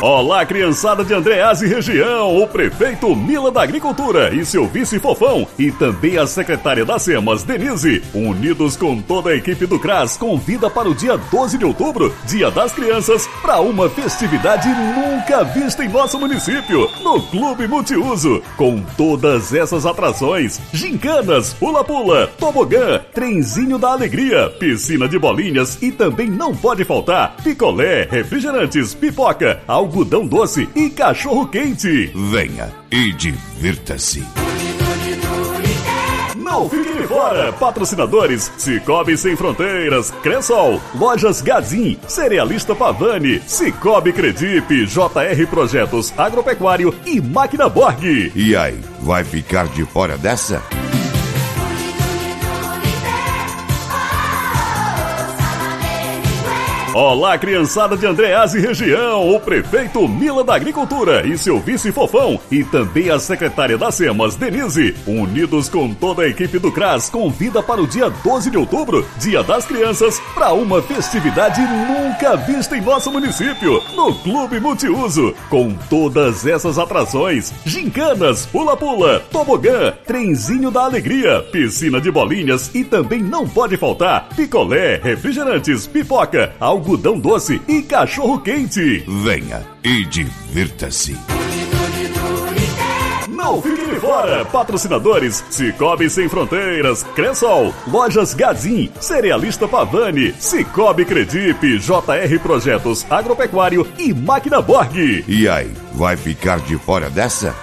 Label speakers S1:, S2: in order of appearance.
S1: Olá, criançada de Andreás e região, o prefeito Mila da Agricultura e seu vice Fofão. E também a secretária das SEMAS, Denise, unidos com toda a equipe do CRAS, convida para o dia 12 de outubro, Dia das Crianças, para uma festividade nunca vista em nosso município, no Clube Multiuso, com todas essas atrações, gincanas, pula-pula, tobogã, trenzinho da alegria, piscina de bolinhas e também não pode faltar picolé, refrigerantes, pipoca, algodão doce e cachorro quente.
S2: Venha e divirta-se.
S1: Não fique de fora! Patrocinadores: Cicobi Sem Fronteiras, Cressol, Lojas Gazin, Cerealista Pavani, Cicobi Credip, JR Projetos Agropecuário e Máquina Borg.
S2: E aí, vai ficar de fora dessa?
S1: Olá, criançada de Andreás e região, o prefeito Mila da Agricultura e seu vice Fofão. E também a secretária das SEMAS, Denise, unidos com toda a equipe do CRAS, convida para o dia 12 de outubro, Dia das Crianças, para uma festividade nunca vista em nosso município, no Clube Multiuso, com todas essas atrações, gincanas, pula-pula, tobogã, trenzinho da alegria, piscina de bolinhas e também não pode faltar picolé, refrigerantes, pipoca, algo algodão doce e cachorro quente.
S2: Venha e divirta-se.
S1: Não fique de fora! Patrocinadores: Cicobi Sem Fronteiras, Cressol, Lojas Gazin, Cerealista Pavani, Cicobi Credip, JR Projetos Agropecuário e Máquina Borg.
S2: E aí, vai ficar de fora dessa?